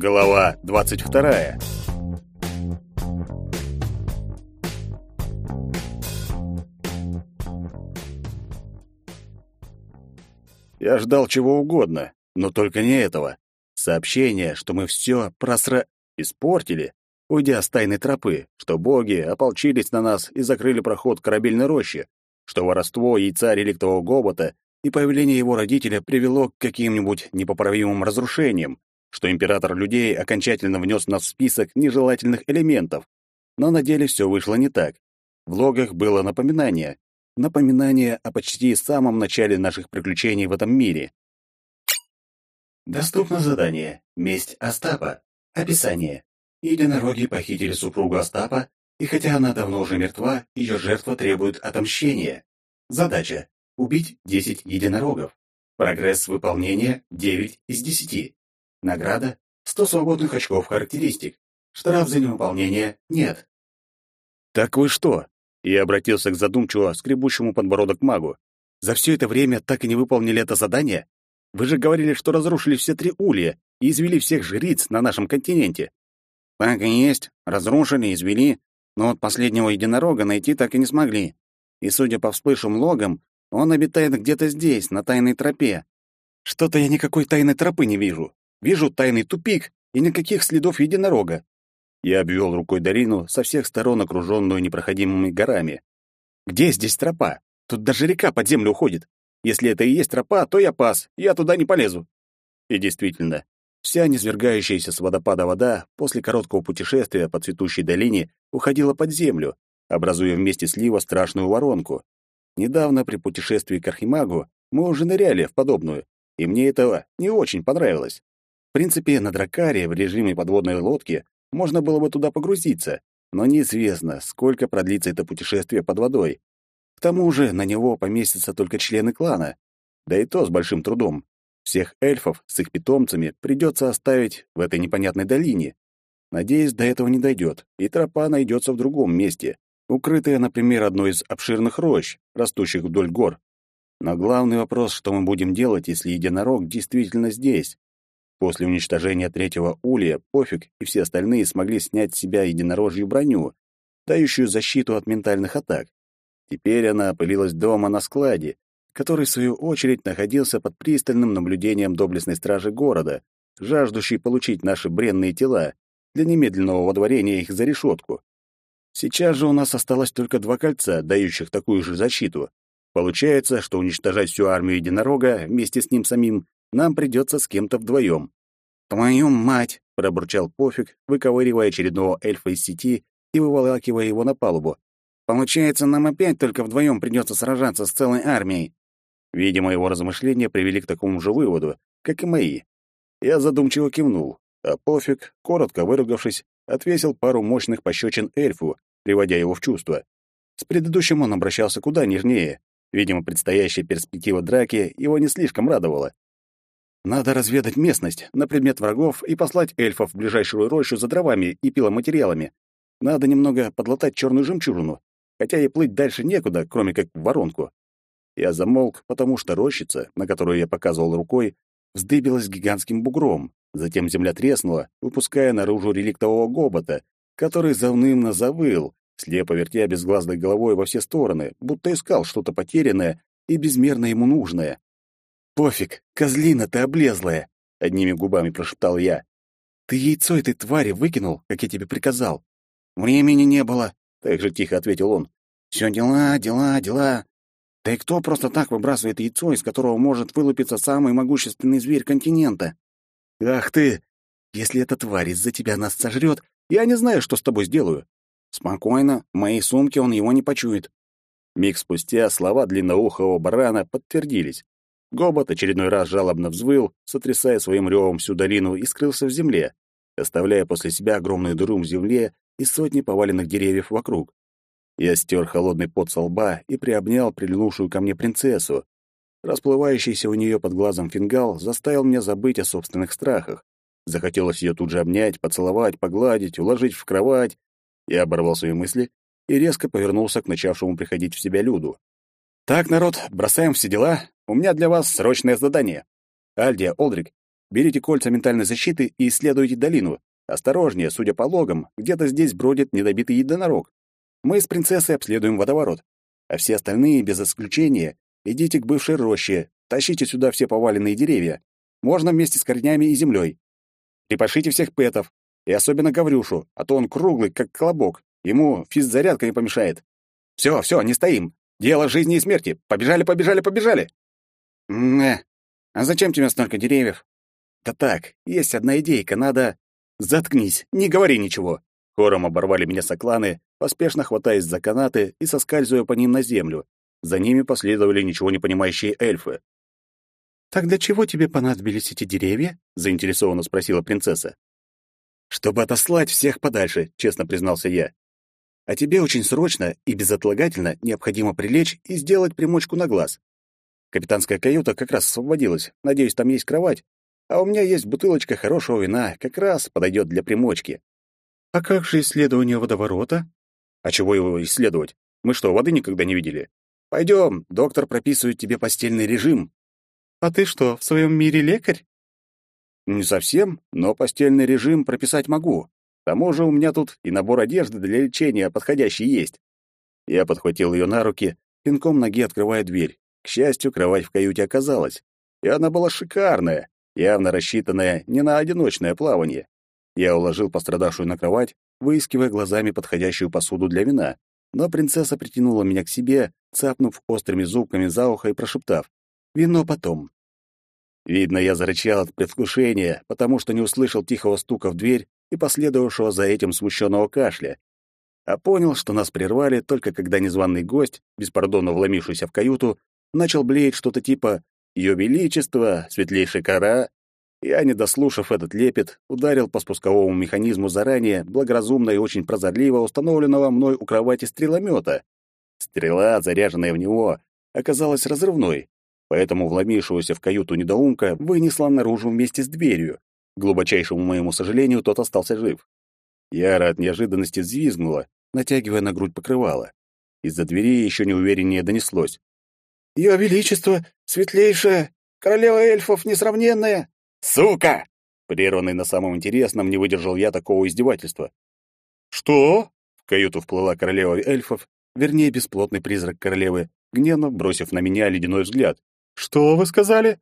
Глава 22. Я ждал чего угодно, но только не этого. Сообщение, что мы все просра... испортили, уйдя с тайной тропы, что боги ополчились на нас и закрыли проход к корабельной роще, что воровство яйца реликтового гобота и появление его родителя привело к каким-нибудь непоправимым разрушениям, что император людей окончательно внес нас в список нежелательных элементов. Но на деле все вышло не так. В логах было напоминание. Напоминание о почти самом начале наших приключений в этом мире. Доступно задание «Месть Остапа». Описание. Единороги похитили супругу Остапа, и хотя она давно уже мертва, ее жертва требует отомщения. Задача — убить 10 единорогов. Прогресс выполнения — 9 из 10. Награда — 100 свободных очков характеристик. Штраф за невыполнение — нет. «Так вы что?» Я обратился к задумчиво скребущему подбородок магу. «За все это время так и не выполнили это задание? Вы же говорили, что разрушили все три улья и извели всех жриц на нашем континенте». «Так и есть. Разрушили, извели. Но вот последнего единорога найти так и не смогли. И, судя по всплывшим логам, он обитает где-то здесь, на тайной тропе. Что-то я никакой тайной тропы не вижу. Вижу тайный тупик и никаких следов единорога. Я обвел рукой долину, со всех сторон окруженную непроходимыми горами. Где здесь тропа? Тут даже река под землю уходит. Если это и есть тропа, то я пас, я туда не полезу. И действительно, вся низвергающаяся с водопада вода после короткого путешествия по цветущей долине уходила под землю, образуя вместе слива страшную воронку. Недавно при путешествии к Архимагу мы уже ныряли в подобную, и мне это не очень понравилось. Принципе, на Дракаре в режиме подводной лодки можно было бы туда погрузиться, но неизвестно, сколько продлится это путешествие под водой. К тому же на него поместятся только члены клана, да и то с большим трудом. Всех эльфов с их питомцами придется оставить в этой непонятной долине. Надеюсь, до этого не дойдет, и тропа найдется в другом месте, укрытая, например, одной из обширных рощ, растущих вдоль гор. Но главный вопрос, что мы будем делать, если единорог действительно здесь? После уничтожения третьего улья Пофиг и все остальные смогли снять с себя единорожью броню, дающую защиту от ментальных атак. Теперь она опылилась дома на складе, который, в свою очередь, находился под пристальным наблюдением доблестной стражи города, жаждущей получить наши бренные тела для немедленного водворения их за решетку. Сейчас же у нас осталось только два кольца, дающих такую же защиту. Получается, что уничтожать всю армию единорога вместе с ним самим нам придется с кем-то вдвоем. «Твою мать!» — пробурчал Пофиг, выковыривая очередного эльфа из сети и выволакивая его на палубу. «Получается, нам опять только вдвоем придется сражаться с целой армией». Видимо, его размышления привели к такому же выводу, как и мои. Я задумчиво кивнул, а Пофиг, коротко выругавшись, отвесил пару мощных пощечин эльфу, приводя его в чувство. С предыдущим он обращался куда нежнее. Видимо, предстоящая перспектива драки его не слишком радовала. Надо разведать местность на предмет врагов и послать эльфов в ближайшую рощу за дровами и пиломатериалами. Надо немного подлатать черную жемчужину, хотя и плыть дальше некуда, кроме как в воронку. Я замолк, потому что рощица, на которую я показывал рукой, вздыбилась гигантским бугром. Затем земля треснула, выпуская наружу реликтового гобота, который заунывно завыл, слепо вертя безглазной головой во все стороны, будто искал что-то потерянное и безмерно ему нужное. «Пофиг, козлина ты облезлая!» — одними губами прошептал я. «Ты яйцо этой твари выкинул, как я тебе приказал?» «Времени не было», — так же тихо ответил он. «Все дела, дела, дела. Да и кто просто так выбрасывает яйцо, из которого может вылупиться самый могущественный зверь континента?» «Ах ты! Если эта тварь из-за тебя нас сожрет, я не знаю, что с тобой сделаю». «Спокойно, в моей сумке он его не почует». Миг спустя слова длинноухого барана подтвердились. Гобот очередной раз жалобно взвыл, сотрясая своим ревом всю долину, и скрылся в земле, оставляя после себя огромную дыру в земле и сотни поваленных деревьев вокруг. Я стер холодный пот со лба и приобнял прильнувшую ко мне принцессу. Расплывающийся у нее под глазом фингал заставил меня забыть о собственных страхах. Захотелось ее тут же обнять, поцеловать, погладить, уложить в кровать. Я оборвал свои мысли и резко повернулся к начавшему приходить в себя Люду. «Так, народ, бросаем все дела. У меня для вас срочное задание. Альдия, Олдрик, берите кольца ментальной защиты и исследуйте долину. Осторожнее, судя по логам, где-то здесь бродит недобитый единорог. Мы с принцессой обследуем водоворот, а все остальные, без исключения, идите к бывшей роще, тащите сюда все поваленные деревья. Можно вместе с корнями и землей. Припашите всех пэтов, и особенно Гаврюшу, а то он круглый, как колобок. Ему физзарядка не помешает. Все, все, не стоим. Дело жизни и смерти. Побежали, побежали, побежали. Мэ. А зачем тебе столько деревьев? Да так, есть одна идейка, надо... Заткнись, не говори ничего. Хором оборвали меня сокланы, поспешно хватаясь за канаты и соскальзывая по ним на землю. За ними последовали ничего не понимающие эльфы. «Так для чего тебе понадобились эти деревья?» — заинтересованно спросила принцесса. «Чтобы отослать всех подальше», — честно признался я. «А тебе очень срочно и безотлагательно необходимо прилечь и сделать примочку на глаз. Капитанская каюта как раз освободилась. Надеюсь, там есть кровать. А у меня есть бутылочка хорошего вина, как раз подойдет для примочки. А как же исследование водоворота? А чего его исследовать? Мы что, воды никогда не видели? Пойдем, доктор прописывает тебе постельный режим. А ты что, в своем мире лекарь? Не совсем, но постельный режим прописать могу. К тому же у меня тут и набор одежды для лечения подходящий есть. Я подхватил ее на руки, пинком ноги открывая дверь. К счастью, кровать в каюте оказалась. И она была шикарная, явно рассчитанная не на одиночное плавание. Я уложил пострадавшую на кровать, выискивая глазами подходящую посуду для вина, но принцесса притянула меня к себе, цапнув острыми зубками за ухо и прошептав «Вино потом». Видно, я зарычал от предвкушения, потому что не услышал тихого стука в дверь и последовавшего за этим смущенного кашля. А понял, что нас прервали только когда незваный гость, беспардонно вломившийся в каюту, начал блеять что-то типа «Ее Величество, светлейшая кора», я, не дослушав этот лепет, ударил по спусковому механизму заранее, благоразумно и очень прозорливо установленного мной у кровати стреломета. Стрела, заряженная в него, оказалась разрывной, поэтому вломившегося в каюту недоумка вынесла наружу вместе с дверью. К глубочайшему моему сожалению, тот остался жив. Яра от неожиданности взвизгнула, натягивая на грудь покрывало. Из-за двери еще неувереннее донеслось. «Ее Величество, светлейшая, королева эльфов несравненная!» «Сука!» Прерванный на самом интересном, не выдержал я такого издевательства. «Что?» В каюту вплыла королева эльфов, вернее, бесплотный призрак королевы, гневно бросив на меня ледяной взгляд. «Что вы сказали?»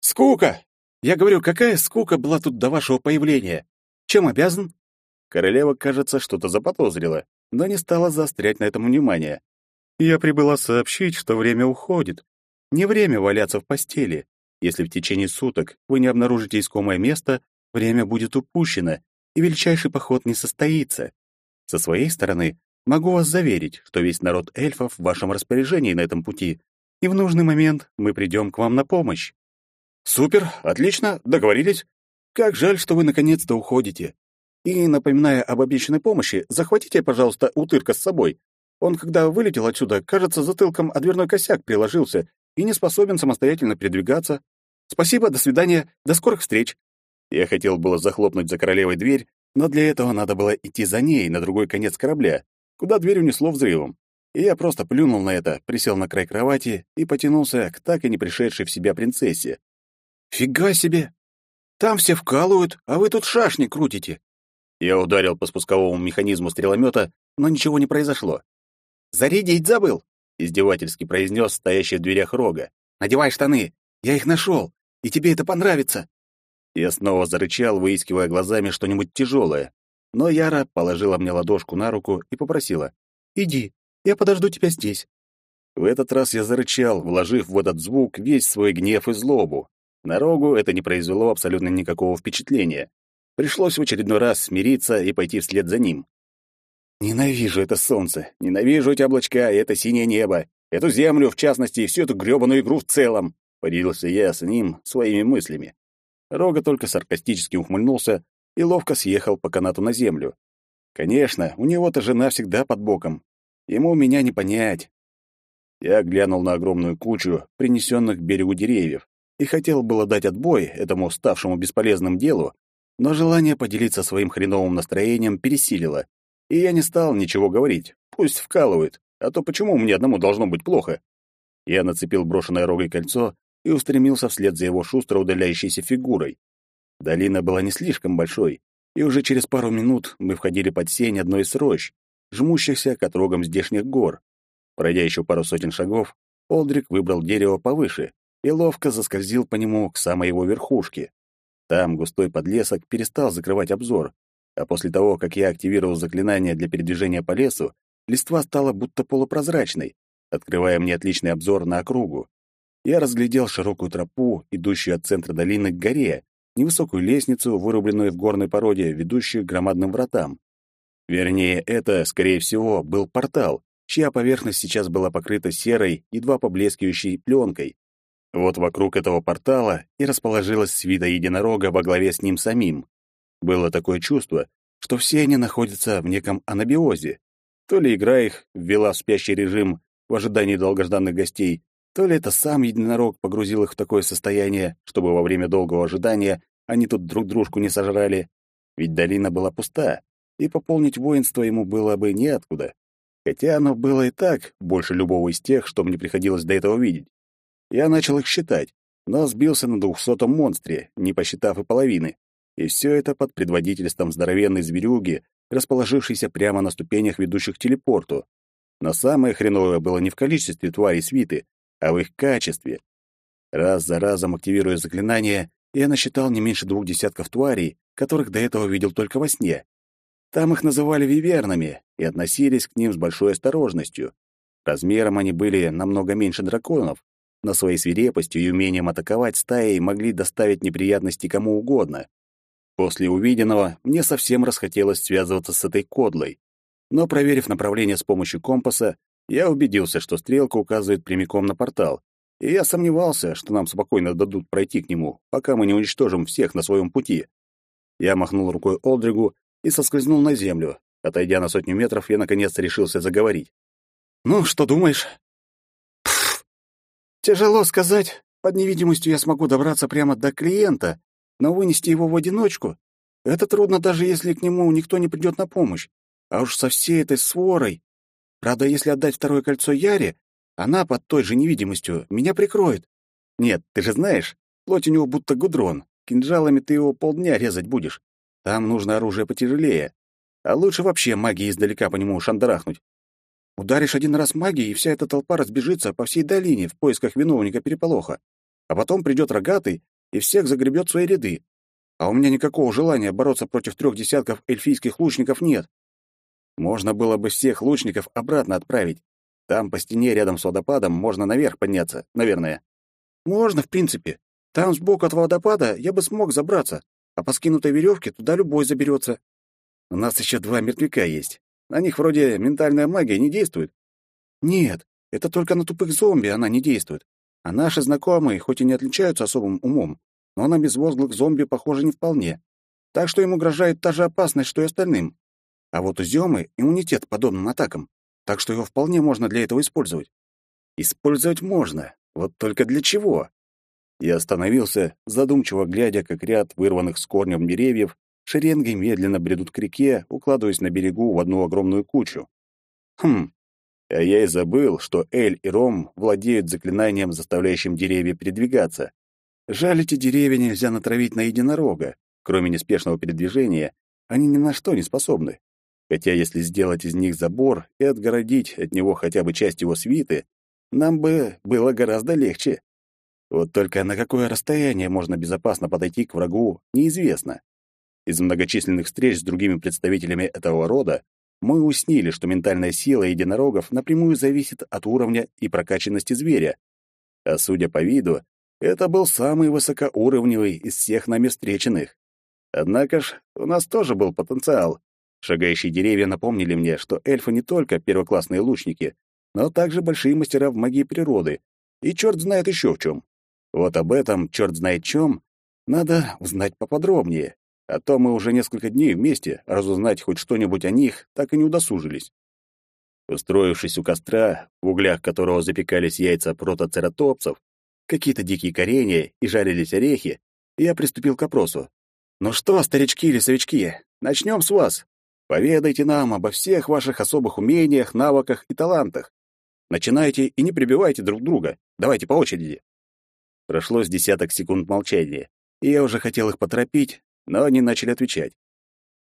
«Скука! Я говорю, какая скука была тут до вашего появления? Чем обязан?» Королева, кажется, что-то заподозрила, но не стала заострять на этом внимание. «Я прибыла сообщить, что время уходит. Не время валяться в постели. Если в течение суток вы не обнаружите искомое место, время будет упущено, и величайший поход не состоится. Со своей стороны, могу вас заверить, что весь народ эльфов в вашем распоряжении на этом пути, и в нужный момент мы придем к вам на помощь. Супер, отлично, договорились. Как жаль, что вы наконец-то уходите. И, напоминая об обещанной помощи, захватите, пожалуйста, утырка с собой. Он, когда вылетел отсюда, кажется, затылком о дверной косяк приложился и не способен самостоятельно передвигаться. Спасибо, до свидания, до скорых встреч. Я хотел было захлопнуть за королевой дверь, но для этого надо было идти за ней на другой конец корабля, куда дверь унесло взрывом. И я просто плюнул на это, присел на край кровати и потянулся к так и не пришедшей в себя принцессе. «Фига себе! Там все вкалывают, а вы тут шашни крутите!» Я ударил по спусковому механизму стреломета, но ничего не произошло. «Зарядить забыл!» — издевательски произнес стоящий в дверях рога. «Надевай штаны! Я их нашел! и тебе это понравится!» Я снова зарычал, выискивая глазами что-нибудь тяжелое. Но Яра положила мне ладошку на руку и попросила. «Иди, я подожду тебя здесь». В этот раз я зарычал, вложив в этот звук весь свой гнев и злобу. На Рогу это не произвело абсолютно никакого впечатления. Пришлось в очередной раз смириться и пойти вслед за ним. Ненавижу это солнце, ненавижу эти облачка и это синее небо, эту землю, в частности, и всю эту грёбаную игру в целом. Поделился я с ним своими мыслями. Рога только саркастически ухмыльнулся и ловко съехал по канату на землю. Конечно, у него-то жена всегда под боком. Ему меня не понять. Я глянул на огромную кучу принесенных к берегу деревьев и хотел было дать отбой этому ставшему бесполезным делу, но желание поделиться своим хреновым настроением пересилило, и я не стал ничего говорить. Пусть вкалывают, а то почему мне одному должно быть плохо? Я нацепил брошенное рогой кольцо и устремился вслед за его шустро удаляющейся фигурой. Долина была не слишком большой, и уже через пару минут мы входили под сень одной из рощ, жмущихся к отрогам здешних гор. Пройдя еще пару сотен шагов, Олдрик выбрал дерево повыше и ловко заскользил по нему к самой его верхушке. Там густой подлесок перестал закрывать обзор, а после того, как я активировал заклинание для передвижения по лесу, листва стала будто полупрозрачной, открывая мне отличный обзор на округу. Я разглядел широкую тропу, идущую от центра долины к горе, невысокую лестницу, вырубленную в горной породе, ведущую к громадным вратам. Вернее, это, скорее всего, был портал, чья поверхность сейчас была покрыта серой, едва поблескивающей пленкой. Вот вокруг этого портала и расположилась свита единорога во главе с ним самим. Было такое чувство, что все они находятся в неком анабиозе. То ли игра их ввела в спящий режим в ожидании долгожданных гостей, то ли это сам единорог погрузил их в такое состояние, чтобы во время долгого ожидания они тут друг дружку не сожрали. Ведь долина была пуста, и пополнить воинство ему было бы неоткуда. Хотя оно было и так больше любого из тех, что мне приходилось до этого видеть. Я начал их считать, но сбился на двухсотом монстре, не посчитав и половины. И все это под предводительством здоровенной зверюги, расположившейся прямо на ступенях, ведущих к телепорту. Но самое хреновое было не в количестве тварей свиты, а в их качестве. Раз за разом активируя заклинание, я насчитал не меньше двух десятков тварей, которых до этого видел только во сне. Там их называли вивернами и относились к ним с большой осторожностью. Размером они были намного меньше драконов, но своей свирепостью и умением атаковать стаей могли доставить неприятности кому угодно. После увиденного мне совсем расхотелось связываться с этой кодлой. Но, проверив направление с помощью компаса, я убедился, что стрелка указывает прямиком на портал, и я сомневался, что нам спокойно дадут пройти к нему, пока мы не уничтожим всех на своем пути. Я махнул рукой Олдригу и соскользнул на землю. Отойдя на сотню метров, я наконец решился заговорить. «Ну, что думаешь?» «Тяжело сказать. Под невидимостью я смогу добраться прямо до клиента, но вынести его в одиночку — это трудно, даже если к нему никто не придет на помощь. А уж со всей этой сворой. Правда, если отдать второе кольцо Яре, она под той же невидимостью меня прикроет. Нет, ты же знаешь, плоть у него будто гудрон. Кинжалами ты его полдня резать будешь. Там нужно оружие потяжелее. А лучше вообще магией издалека по нему шандарахнуть. Ударишь один раз магией, и вся эта толпа разбежится по всей долине в поисках виновника переполоха. А потом придет рогатый и всех загребет в свои ряды. А у меня никакого желания бороться против трех десятков эльфийских лучников нет. Можно было бы всех лучников обратно отправить. Там по стене рядом с водопадом можно наверх подняться, наверное. Можно, в принципе. Там сбоку от водопада я бы смог забраться, а по скинутой веревке туда любой заберется. У нас еще два мертвяка есть. На них вроде ментальная магия не действует. Нет, это только на тупых зомби она не действует. А наши знакомые, хоть и не отличаются особым умом, но на безвозглых зомби похоже не вполне. Так что им угрожает та же опасность, что и остальным. А вот у Зёмы иммунитет подобным атакам, так что его вполне можно для этого использовать. Использовать можно, вот только для чего? Я остановился, задумчиво глядя, как ряд вырванных с корнем деревьев шеренгой медленно бредут к реке, укладываясь на берегу в одну огромную кучу. Хм, а я и забыл, что Эль и Ром владеют заклинанием, заставляющим деревья передвигаться. Жаль, эти деревья нельзя натравить на единорога. Кроме неспешного передвижения, они ни на что не способны. Хотя если сделать из них забор и отгородить от него хотя бы часть его свиты, нам бы было гораздо легче. Вот только на какое расстояние можно безопасно подойти к врагу, неизвестно. Из многочисленных встреч с другими представителями этого рода мы уяснили, что ментальная сила единорогов напрямую зависит от уровня и прокачанности зверя. А судя по виду, это был самый высокоуровневый из всех нами встреченных. Однако ж, у нас тоже был потенциал. Шагающие деревья напомнили мне, что эльфы не только первоклассные лучники, но также большие мастера в магии природы, и черт знает еще в чем. Вот об этом, черт знает чем, надо узнать поподробнее, а то мы уже несколько дней вместе, разузнать хоть что-нибудь о них так и не удосужились. Устроившись у костра, в углях которого запекались яйца протоцератопсов, какие-то дикие коренья и жарились орехи, я приступил к опросу. «Ну что, старички и лесовички, начнем с вас. Поведайте нам обо всех ваших особых умениях, навыках и талантах. Начинайте и не прибивайте друг друга. Давайте по очереди». Прошло с десяток секунд молчания. и я уже хотел их поторопить, но они начали отвечать.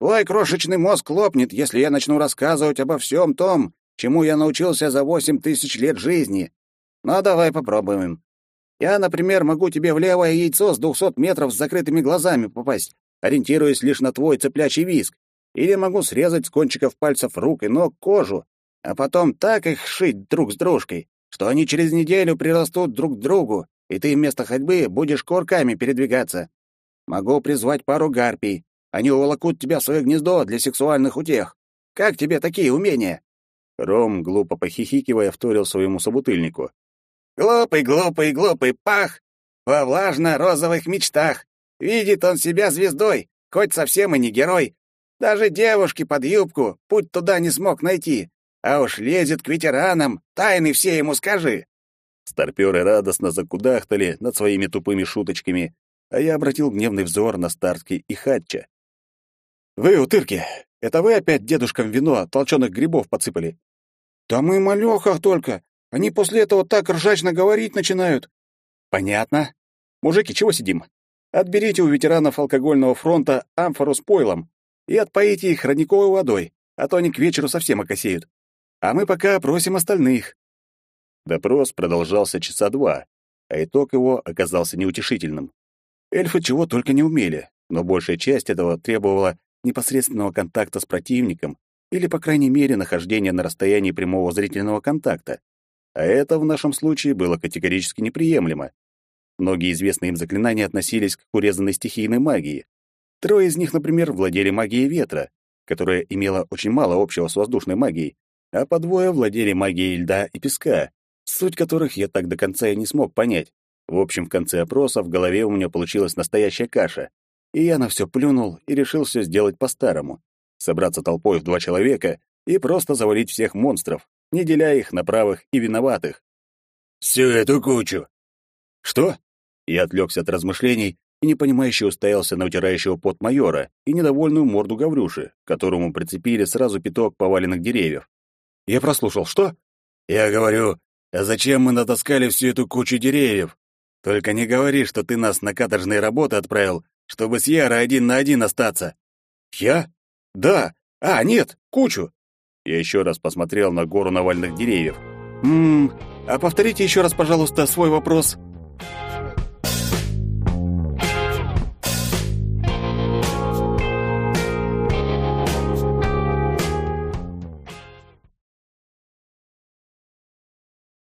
«Твой крошечный мозг лопнет, если я начну рассказывать обо всем том, чему я научился за восемь тысяч лет жизни. Но давай попробуем. Я, например, могу тебе в левое яйцо с двухсот метров с закрытыми глазами попасть, ориентируясь лишь на твой цыплячий виск. Или могу срезать с кончиков пальцев рук и ног кожу, а потом так их шить друг с дружкой, что они через неделю прирастут друг к другу, и ты вместо ходьбы будешь корками передвигаться. Могу призвать пару гарпий. Они уволокут тебя в свое гнездо для сексуальных утех. Как тебе такие умения?» Ром, глупо похихикивая, вторил своему собутыльнику. «Глупый, глупый, глупый пах! Во влажно-розовых мечтах! Видит он себя звездой, хоть совсем и не герой. Даже девушки под юбку путь туда не смог найти. А уж лезет к ветеранам, тайны все ему скажи. Старпёры радостно закудахтали над своими тупыми шуточками, а я обратил гневный взор на Старки и Хатча. «Вы, утырки, это вы опять дедушкам вино толченых грибов подсыпали?» «Да мы малёхах только. Они после этого так ржачно говорить начинают». «Понятно. Мужики, чего сидим? Отберите у ветеранов алкогольного фронта амфору с пойлом и отпоите их родниковой водой, а то они к вечеру совсем окосеют. А мы пока опросим остальных». Допрос продолжался часа два, а итог его оказался неутешительным. Эльфы чего только не умели, но большая часть этого требовала непосредственного контакта с противником или, по крайней мере, нахождения на расстоянии прямого зрительного контакта. А это в нашем случае было категорически неприемлемо. Многие известные им заклинания относились к урезанной стихийной магии. Трое из них, например, владели магией ветра, которая имела очень мало общего с воздушной магией, а по двое владели магией льда и песка, суть которых я так до конца и не смог понять. В общем, в конце опроса в голове у меня получилась настоящая каша, и я на все плюнул и решил все сделать по-старому. Собраться толпой в два человека и просто завалить всех монстров, не деля их на правых и виноватых. «Всю эту кучу!» «Что?» Я отвлекся от размышлений и непонимающе уставился на утирающего пот майора и недовольную морду Гаврюши, которому прицепили сразу пяток поваленных деревьев. Я прослушал. Что? Я говорю, а зачем мы натаскали всю эту кучу деревьев? Только не говори, что ты нас на каторжные работы отправил, чтобы с Ярой один на один остаться. Я? Да. А, нет, кучу. Я еще раз посмотрел на гору навальных деревьев. Ммм, а повторите еще раз, пожалуйста, свой вопрос.